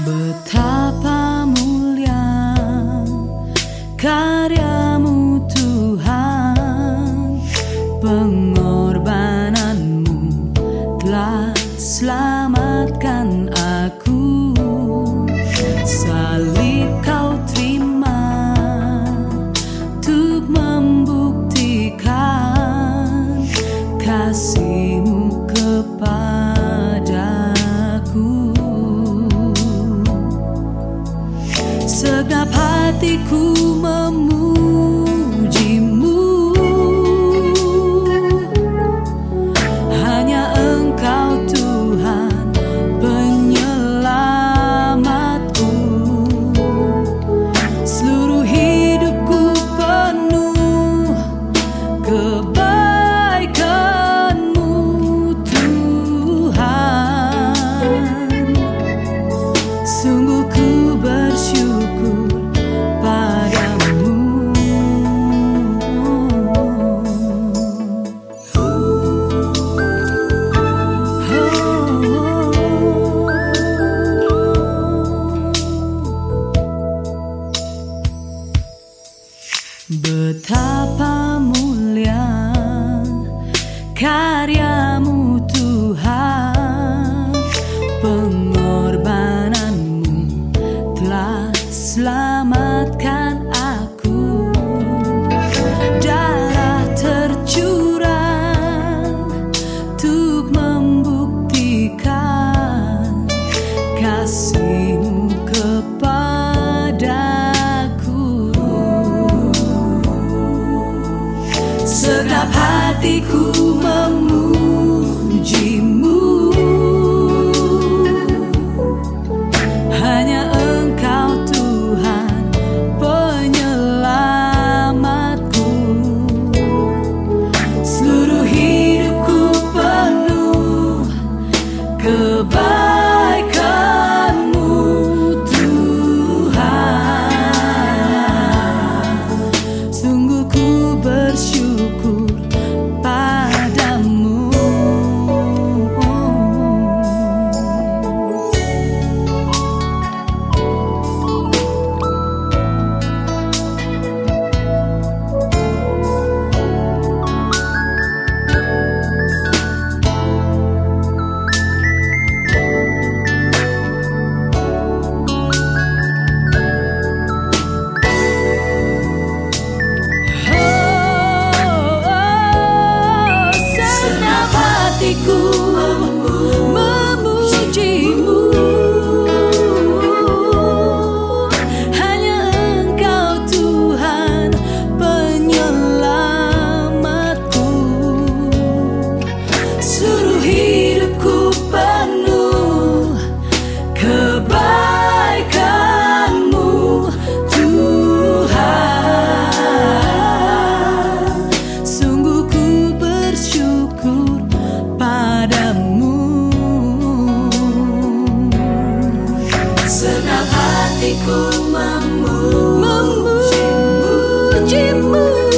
Betapa mulia kau. Tetap hatiku memuji Area. Segenap hatiku memujimu hatiku memujimu, memujimu.